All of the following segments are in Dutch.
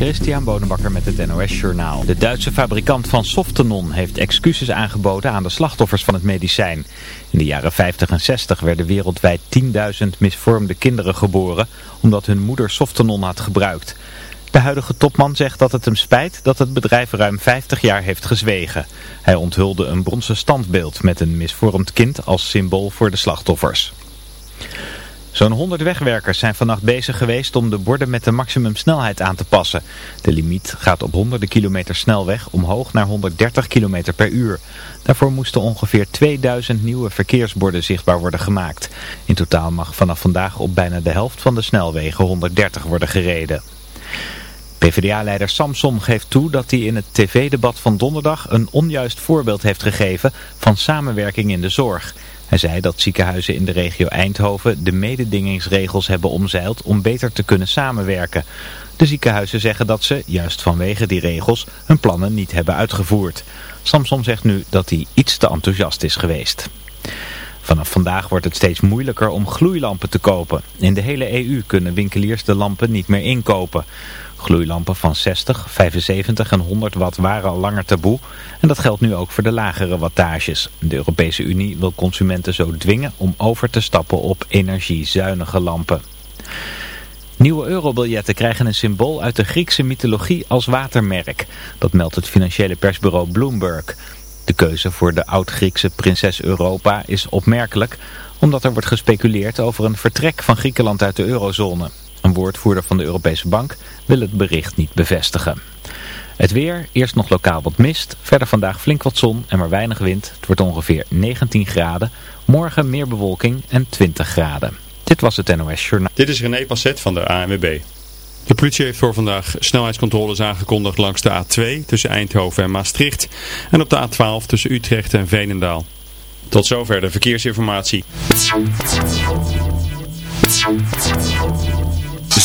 Christian Bonenbakker met het NOS Journaal. De Duitse fabrikant van Softenon heeft excuses aangeboden aan de slachtoffers van het medicijn. In de jaren 50 en 60 werden wereldwijd 10.000 misvormde kinderen geboren omdat hun moeder Softenon had gebruikt. De huidige topman zegt dat het hem spijt dat het bedrijf ruim 50 jaar heeft gezwegen. Hij onthulde een bronzen standbeeld met een misvormd kind als symbool voor de slachtoffers. Zo'n 100 wegwerkers zijn vannacht bezig geweest om de borden met de maximumsnelheid aan te passen. De limiet gaat op honderden kilometer snelweg omhoog naar 130 kilometer per uur. Daarvoor moesten ongeveer 2000 nieuwe verkeersborden zichtbaar worden gemaakt. In totaal mag vanaf vandaag op bijna de helft van de snelwegen 130 worden gereden. PvdA-leider Samson geeft toe dat hij in het tv-debat van donderdag een onjuist voorbeeld heeft gegeven van samenwerking in de zorg. Hij zei dat ziekenhuizen in de regio Eindhoven de mededingingsregels hebben omzeild om beter te kunnen samenwerken. De ziekenhuizen zeggen dat ze, juist vanwege die regels, hun plannen niet hebben uitgevoerd. Samson zegt nu dat hij iets te enthousiast is geweest. Vanaf vandaag wordt het steeds moeilijker om gloeilampen te kopen. In de hele EU kunnen winkeliers de lampen niet meer inkopen. Gloeilampen van 60, 75 en 100 watt waren al langer taboe en dat geldt nu ook voor de lagere wattages. De Europese Unie wil consumenten zo dwingen om over te stappen op energiezuinige lampen. Nieuwe eurobiljetten krijgen een symbool uit de Griekse mythologie als watermerk. Dat meldt het financiële persbureau Bloomberg. De keuze voor de oud-Griekse prinses Europa is opmerkelijk omdat er wordt gespeculeerd over een vertrek van Griekenland uit de eurozone. Een woordvoerder van de Europese Bank wil het bericht niet bevestigen. Het weer, eerst nog lokaal wat mist, verder vandaag flink wat zon en maar weinig wind. Het wordt ongeveer 19 graden. Morgen meer bewolking en 20 graden. Dit was het NOS Journaal. Dit is René Passet van de ANWB. De politie heeft voor vandaag snelheidscontroles aangekondigd langs de A2 tussen Eindhoven en Maastricht. En op de A12 tussen Utrecht en Veenendaal. Tot zover de verkeersinformatie.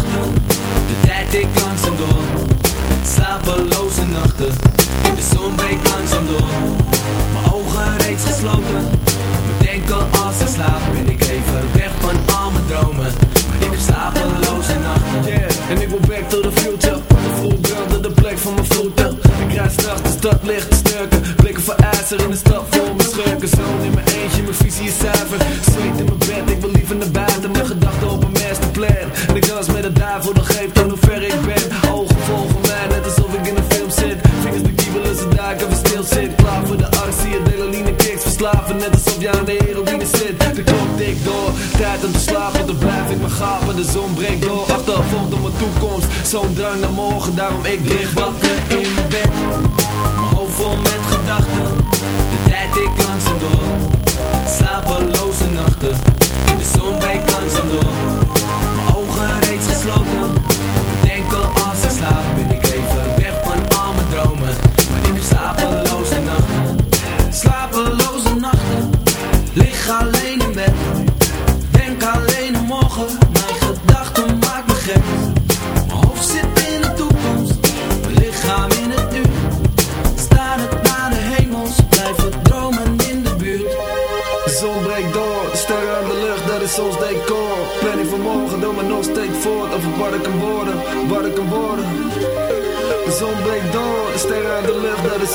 De tijd ik langzaam door. Slapeloze nachten. De zon breekt langzaam door. Mijn ogen reeds gesloten. Bedenken als ik slaap. Ben ik even weg van al mijn dromen. Maar ik heb slapeloze nachten. Yeah, en ik wil back to the future. Full branden de plek van mijn voeten. Ik rijd straks de stad licht te sturken. Blikken voor ijzer in de stad vol mijn schurken. Zoon in mijn eentje, mijn visie is zuiver duivel, dat geeft aan hoe ver ik ben. Ogen volgen mij, net alsof ik in een film zit. Vingers de kiebelen, ze duiken, we stil zit Klaar voor de arts, zie je delaline kicks. Verslaven, net alsof je aan de heroïne zit. De klok tikt door, tijd om te slapen. Dan blijf ik maar gapen, de zon breekt door. Achtervolgd op mijn toekomst, zo'n drang naar morgen. Daarom ik lig wakker in mijn bed. Mijn hoofd vol met gedachten. De tijd ik langzaam door. Slapeloze nachten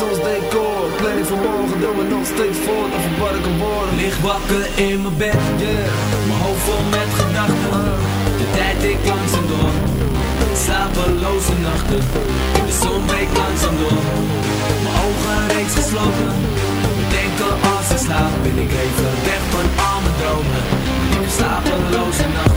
ons decor. Planning van morgen, doe me nog steeds voort Over wat ik kan worden. Wakker in mijn bed, Mijn hoofd vol met gedachten. De tijd ik langzaam door. Slapeloze nachten. De zon breekt langzaam door. Mijn ogen reeds gesloten. Bedenken als ik slaap Ben ik even weg van al mijn dromen. Slapeloze nachten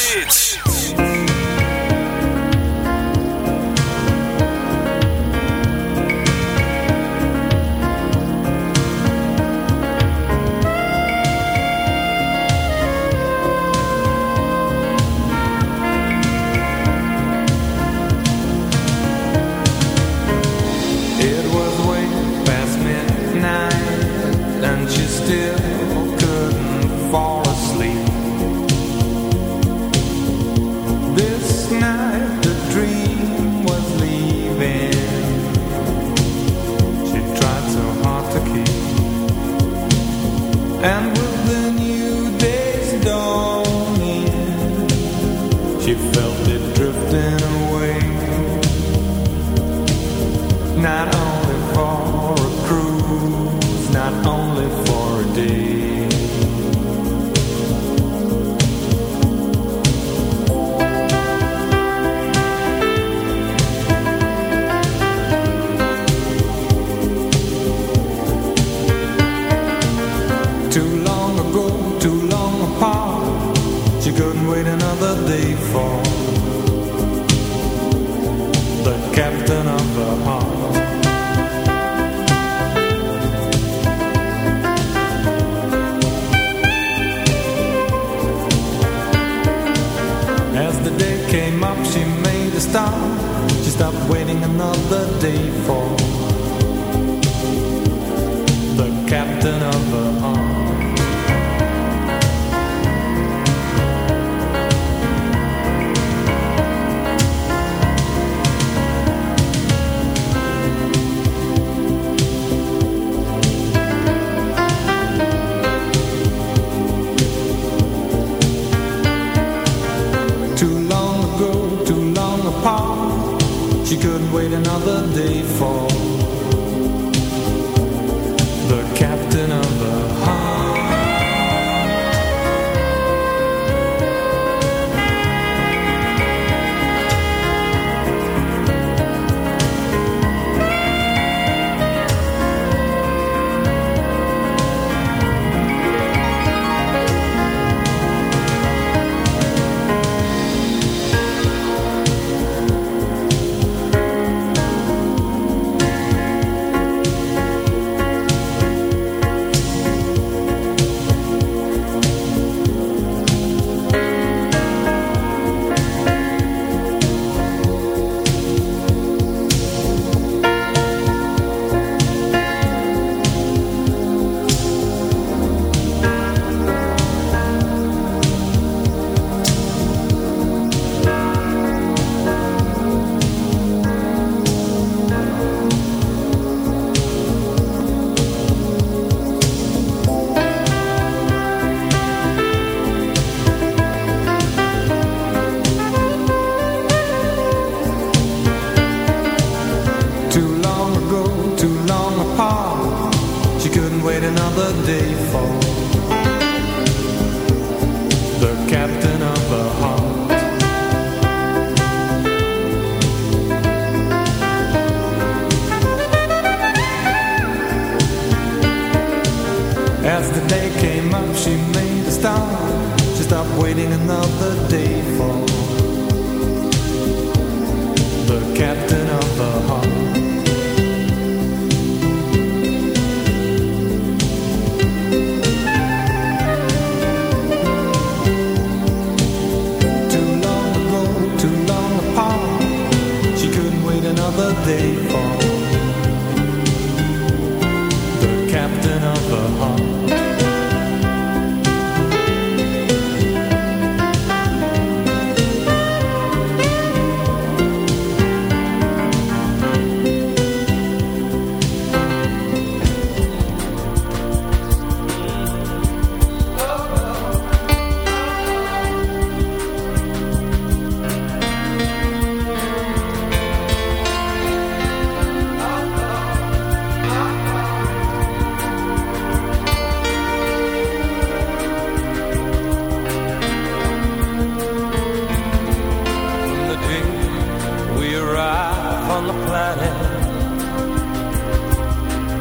on the planet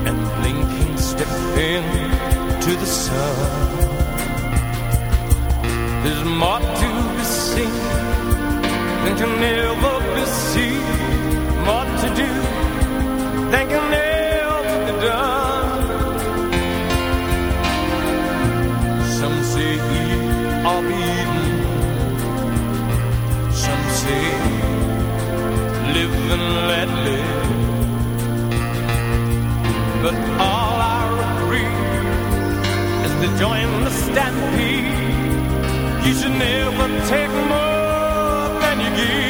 and blinking step into the sun. There's more to be seen than can ever be seen, more to do than can ever. let. But all I agree is to join the stampede. You should never take more than you give.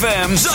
ZFM's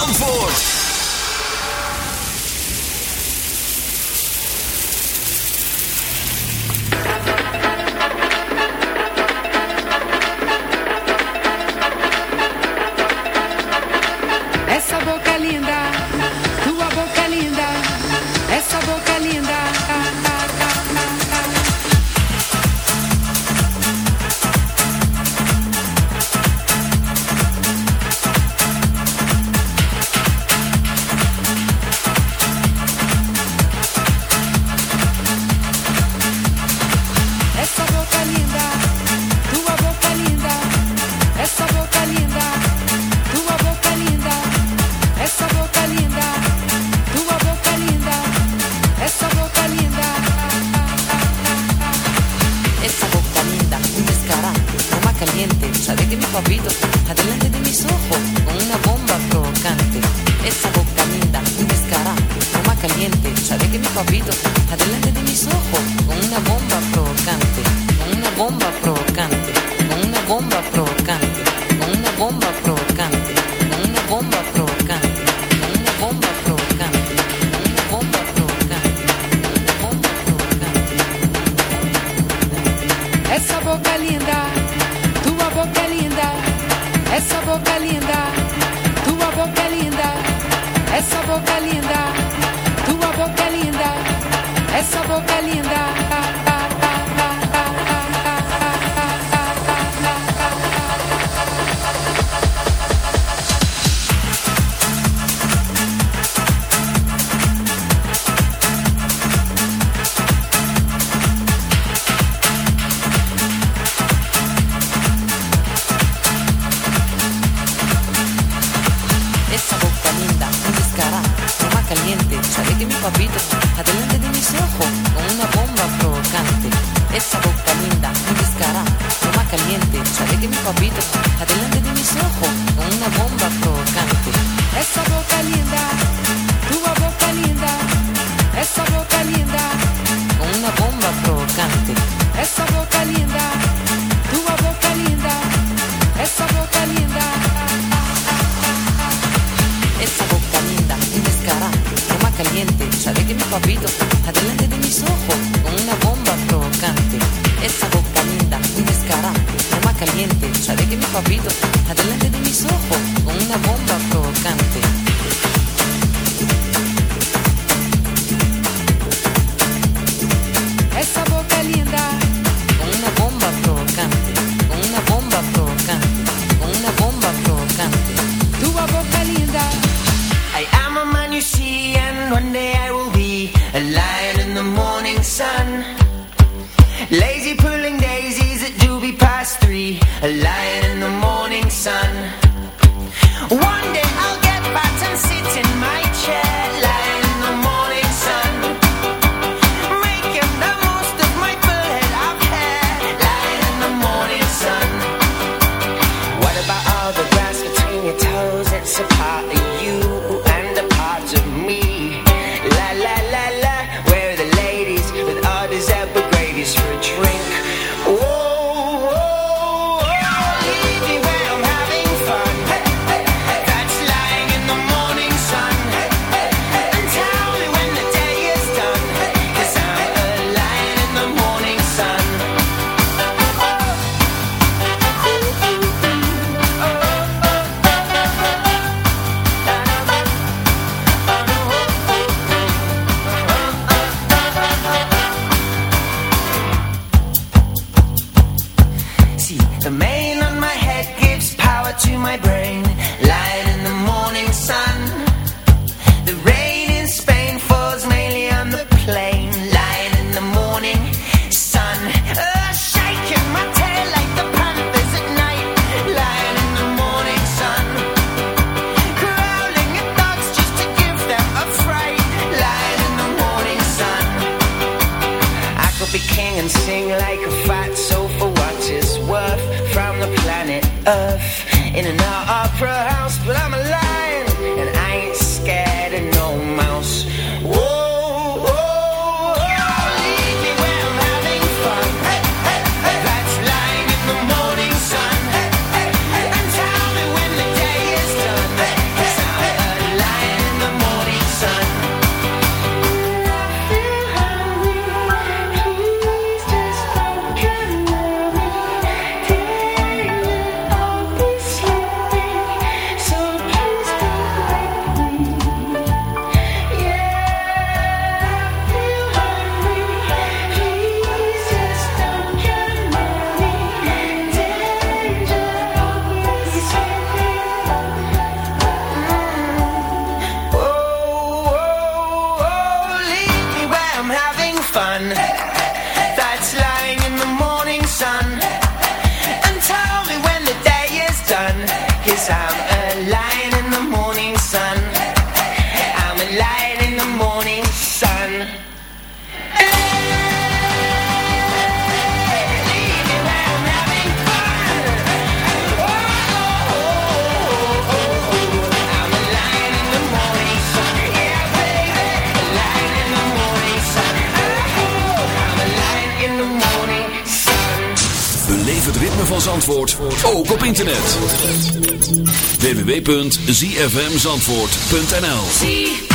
www.zfmzandvoort.nl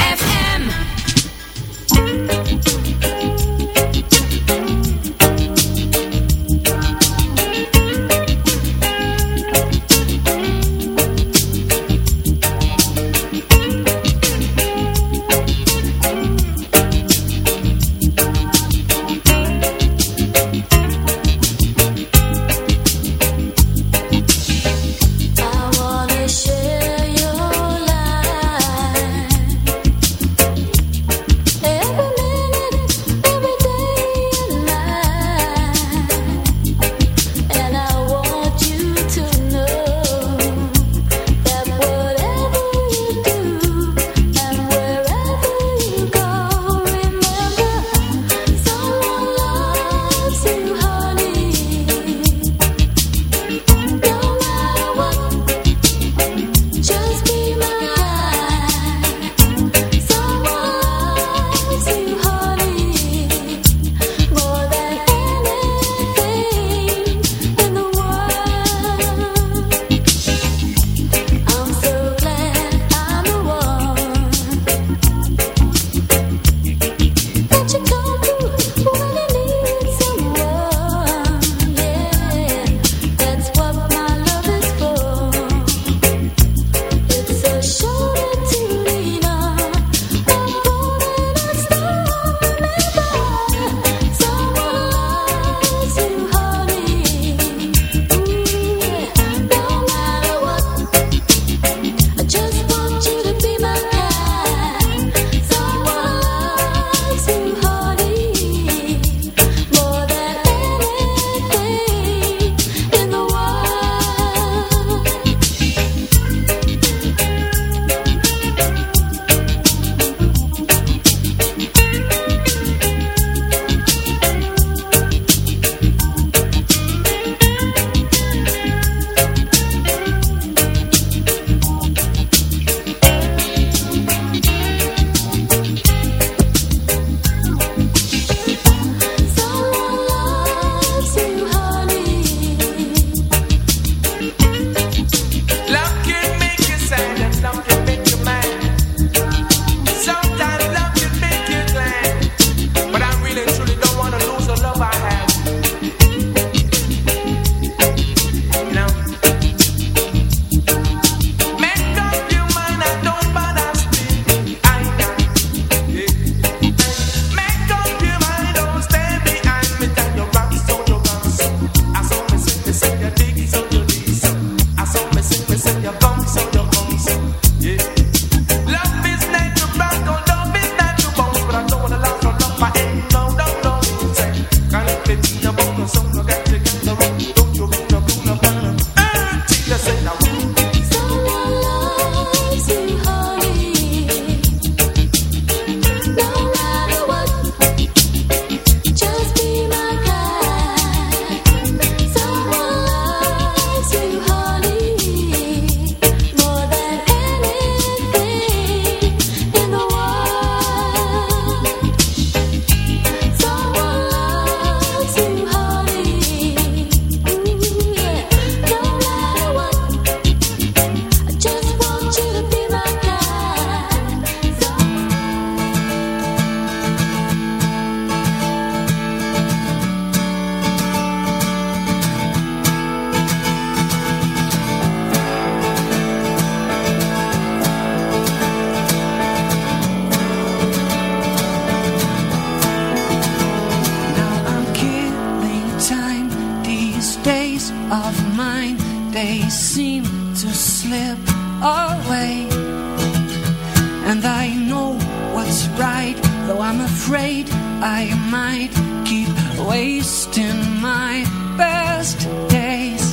I might keep wasting my best days.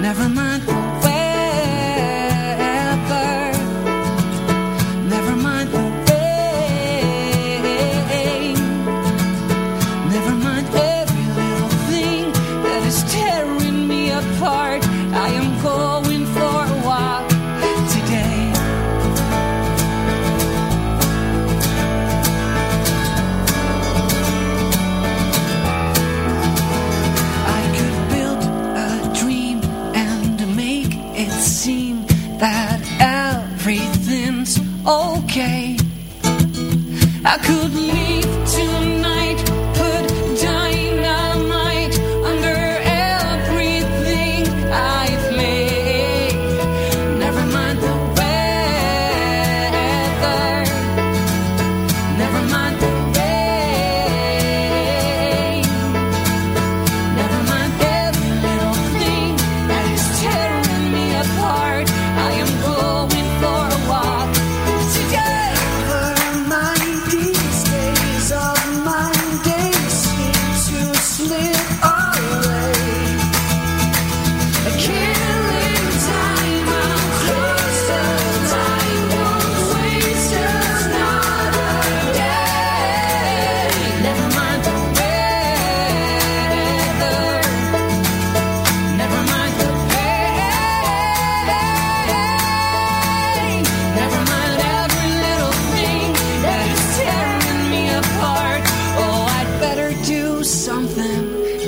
Never mind.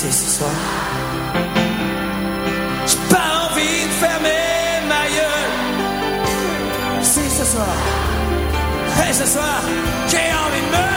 c'est ce soir. J'ai pas envie de fermer ma gueule. C'est ce soir. Et ce soir, j'ai envie de me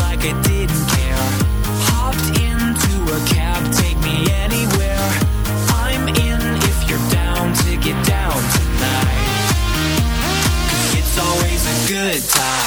like I didn't care. Hopped into a cab, take me anywhere. I'm in if you're down to get down tonight. It's always a good time.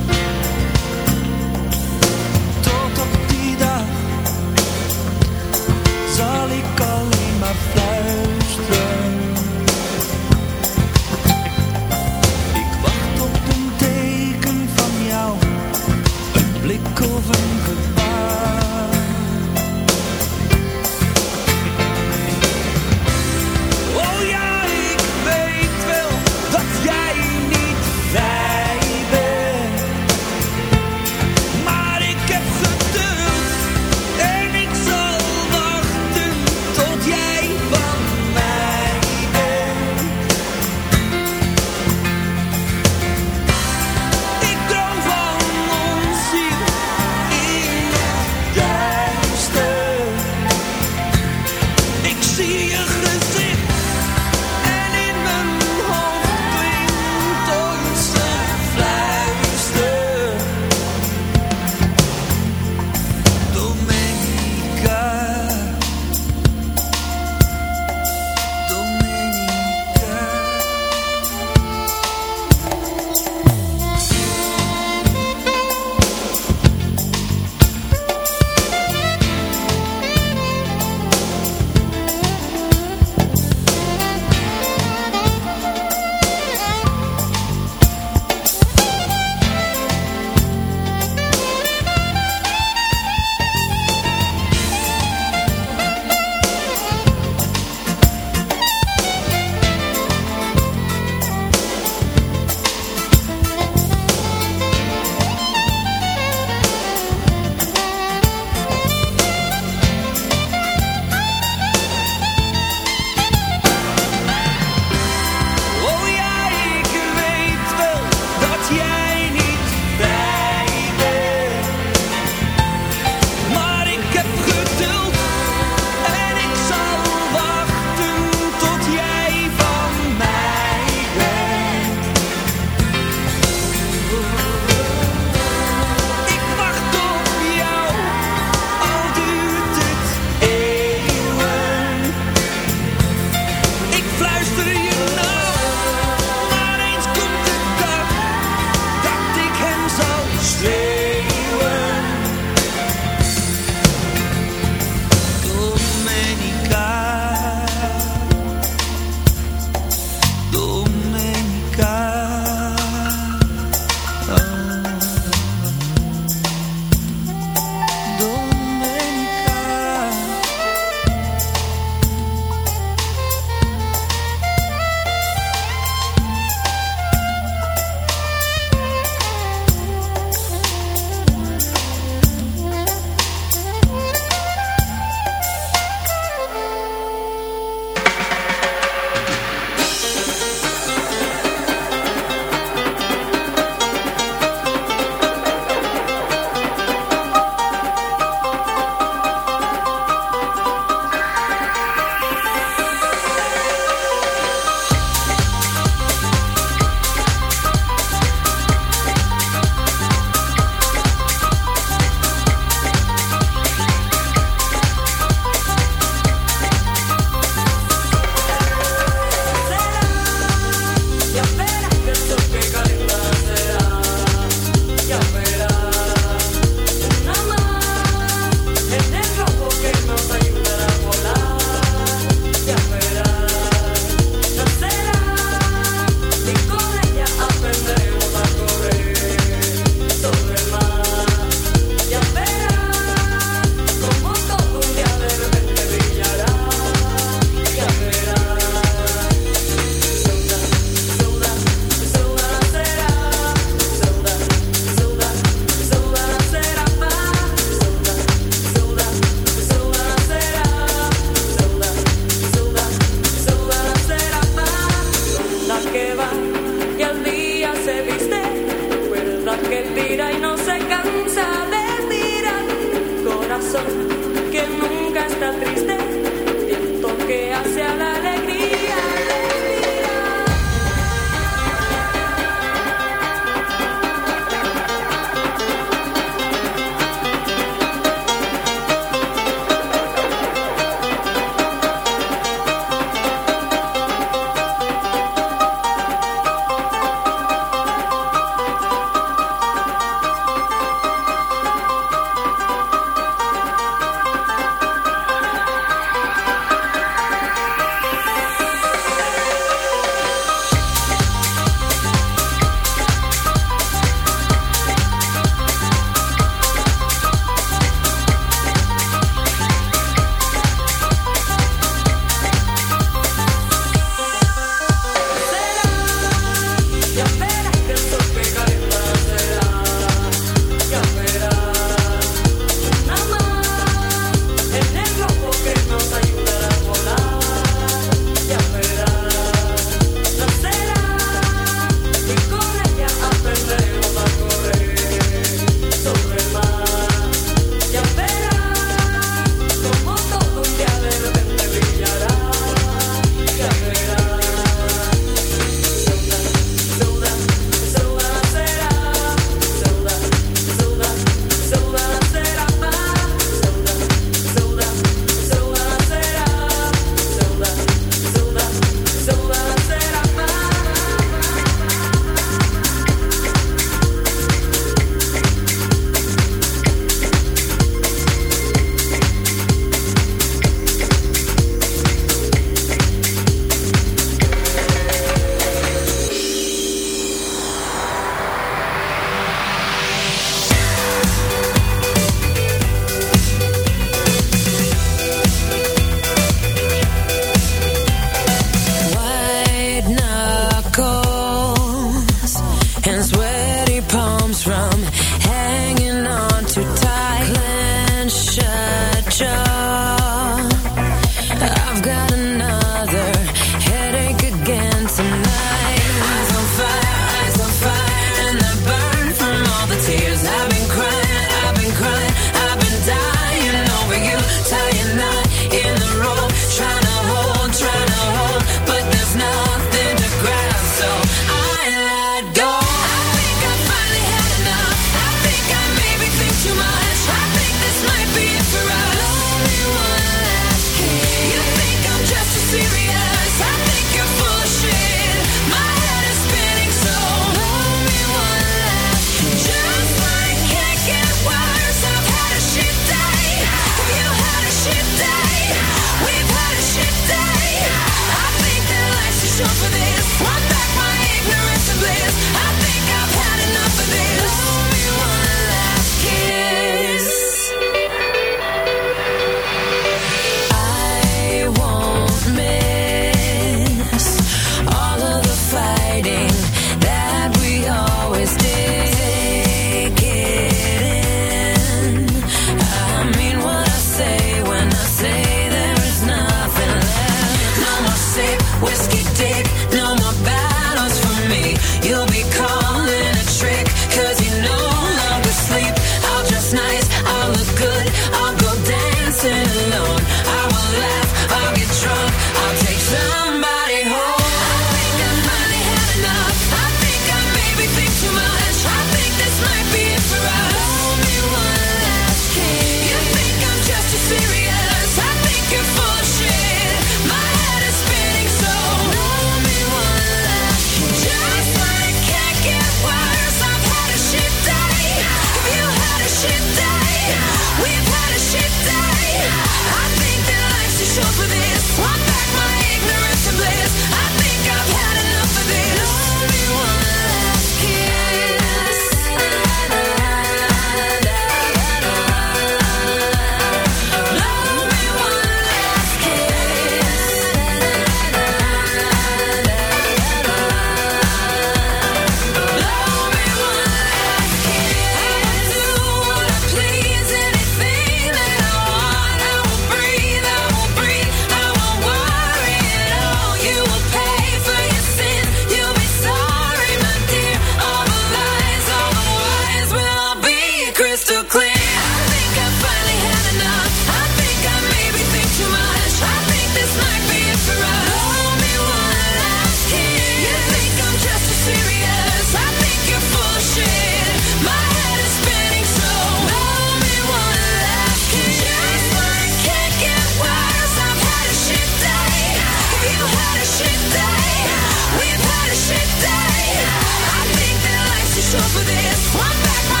for this. One back,